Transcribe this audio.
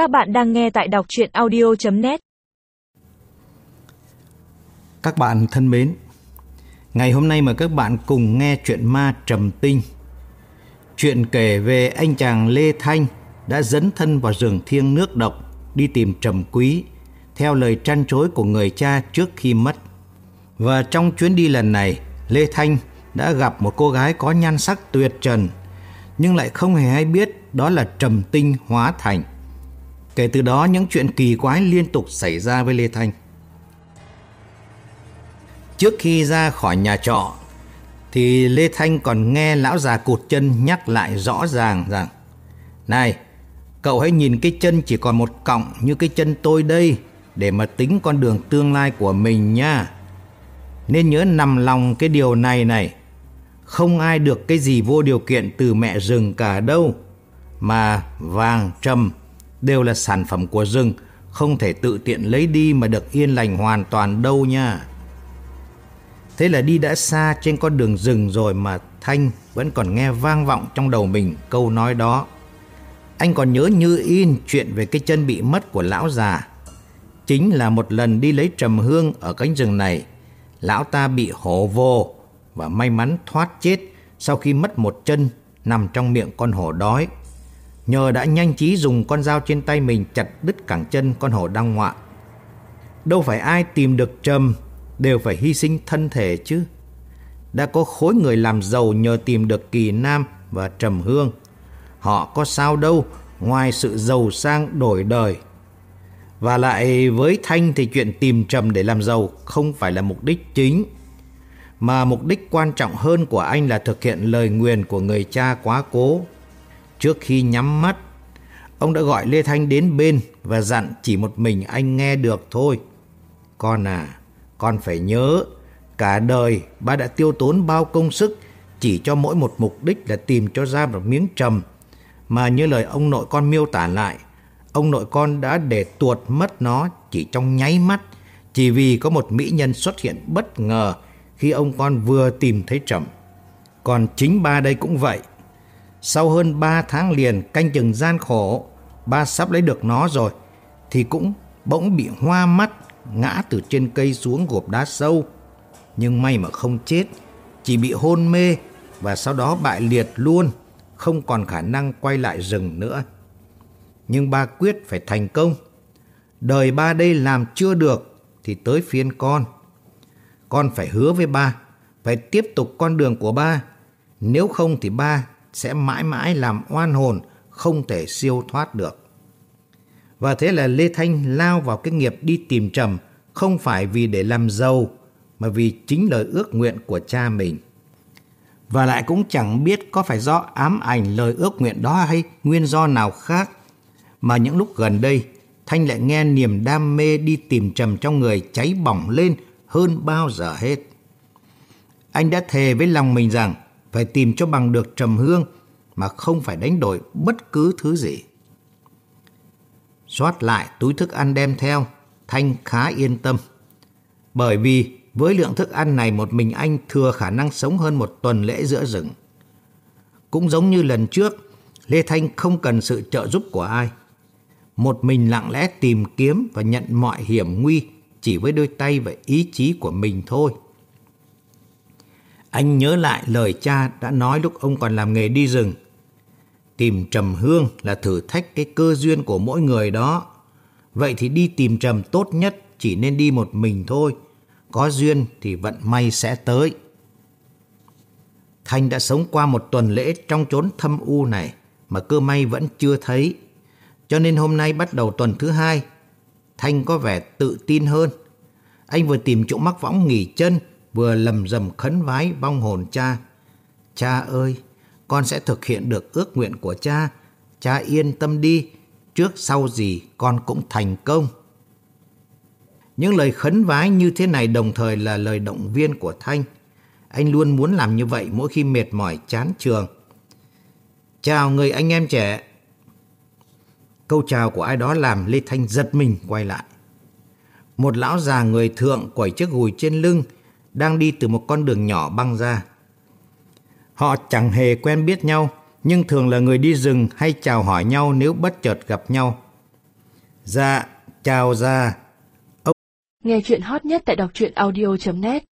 Các bạn đang nghe tại đọc chuyện audio.net Các bạn thân mến, ngày hôm nay mà các bạn cùng nghe chuyện ma trầm tinh. Chuyện kể về anh chàng Lê Thanh đã dấn thân vào rừng thiêng nước độc đi tìm trầm quý theo lời trăn trối của người cha trước khi mất. Và trong chuyến đi lần này, Lê Thanh đã gặp một cô gái có nhan sắc tuyệt trần nhưng lại không hề hay biết đó là trầm tinh hóa thành. Kể từ đó những chuyện kỳ quái liên tục xảy ra với Lê Thanh. Trước khi ra khỏi nhà trọ thì Lê Thanh còn nghe lão già cụt chân nhắc lại rõ ràng rằng Này, cậu hãy nhìn cái chân chỉ còn một cọng như cái chân tôi đây để mà tính con đường tương lai của mình nha. Nên nhớ nằm lòng cái điều này này. Không ai được cái gì vô điều kiện từ mẹ rừng cả đâu. Mà vàng, trầm đều là sản phẩm của rừng, không thể tự tiện lấy đi mà được yên lành hoàn toàn đâu nha. Thế là đi đã xa trên con đường rừng rồi mà Thanh vẫn còn nghe vang vọng trong đầu mình câu nói đó. Anh còn nhớ như in chuyện về cái chân bị mất của lão già. Chính là một lần đi lấy trầm hương ở cánh rừng này, lão ta bị hổ vô và may mắn thoát chết sau khi mất một chân nằm trong miệng con hổ đói. Nhờ đã nhanh trí dùng con dao trên tay mình chặt đứt cẳng chân con hổ đang ngoạ. Đâu phải ai tìm được trầm, đều phải hy sinh thân thể chứ. Đã có khối người làm giàu nhờ tìm được kỳ nam và trầm hương. Họ có sao đâu, ngoài sự giàu sang đổi đời. Và lại với Thanh thì chuyện tìm trầm để làm giàu không phải là mục đích chính. Mà mục đích quan trọng hơn của anh là thực hiện lời nguyền của người cha quá cố. Trước khi nhắm mắt, ông đã gọi Lê Thanh đến bên và dặn chỉ một mình anh nghe được thôi. Con à, con phải nhớ, cả đời ba đã tiêu tốn bao công sức chỉ cho mỗi một mục đích là tìm cho ra một miếng trầm. Mà như lời ông nội con miêu tả lại, ông nội con đã để tuột mất nó chỉ trong nháy mắt, chỉ vì có một mỹ nhân xuất hiện bất ngờ khi ông con vừa tìm thấy trầm. Còn chính ba đây cũng vậy. Sau hơn ba tháng liền canh chừng gian khổ, ba sắp lấy được nó rồi, thì cũng bỗng bị hoa mắt, ngã từ trên cây xuống gộp đá sâu. Nhưng may mà không chết, chỉ bị hôn mê và sau đó bại liệt luôn, không còn khả năng quay lại rừng nữa. Nhưng ba quyết phải thành công. Đời ba đây làm chưa được thì tới phiên con. Con phải hứa với ba, phải tiếp tục con đường của ba. Nếu không thì ba sẽ mãi mãi làm oan hồn, không thể siêu thoát được. Và thế là Lê Thanh lao vào cái nghiệp đi tìm trầm, không phải vì để làm giàu, mà vì chính lời ước nguyện của cha mình. Và lại cũng chẳng biết có phải do ám ảnh lời ước nguyện đó hay nguyên do nào khác, mà những lúc gần đây, Thanh lại nghe niềm đam mê đi tìm trầm trong người cháy bỏng lên hơn bao giờ hết. Anh đã thề với lòng mình rằng phải tìm cho bằng được trầm hương mà không phải đánh đổi bất cứ thứ gì. Xoát lại túi thức ăn đem theo, Thanh khá yên tâm. Bởi vì với lượng thức ăn này một mình anh thừa khả năng sống hơn một tuần lễ giữa rừng. Cũng giống như lần trước, Lê Thanh không cần sự trợ giúp của ai. Một mình lặng lẽ tìm kiếm và nhận mọi hiểm nguy chỉ với đôi tay và ý chí của mình thôi. Anh nhớ lại lời cha đã nói lúc ông còn làm nghề đi rừng. Tìm trầm hương là thử thách cái cơ duyên của mỗi người đó. Vậy thì đi tìm trầm tốt nhất chỉ nên đi một mình thôi. Có duyên thì vận may sẽ tới. Thanh đã sống qua một tuần lễ trong chốn thâm u này mà cơ may vẫn chưa thấy. Cho nên hôm nay bắt đầu tuần thứ hai, Thanh có vẻ tự tin hơn. Anh vừa tìm chỗ mắc võng nghỉ chân vừa lầm rầm khấn vái vong hồn cha. Cha ơi, con sẽ thực hiện được ước nguyện của cha. Cha yên tâm đi, trước sau gì con cũng thành công. Những lời khấn vái như thế này đồng thời là lời động viên của Thanh. Anh luôn muốn làm như vậy mỗi khi mệt mỏi chán trường. Chào người anh em trẻ. Câu chào của ai đó làm Lê Thanh giật mình quay lại. Một lão già người thượng quẩy chiếc gùi trên lưng, đang đi từ một con đường nhỏ băng ra. Họ chẳng hề quen biết nhau, nhưng thường là người đi rừng hay chào hỏi nhau nếu bất chợt gặp nhau. Dạ, chào ra, ông. Nghe chuyện hot nhất tại đọc truyện audio.net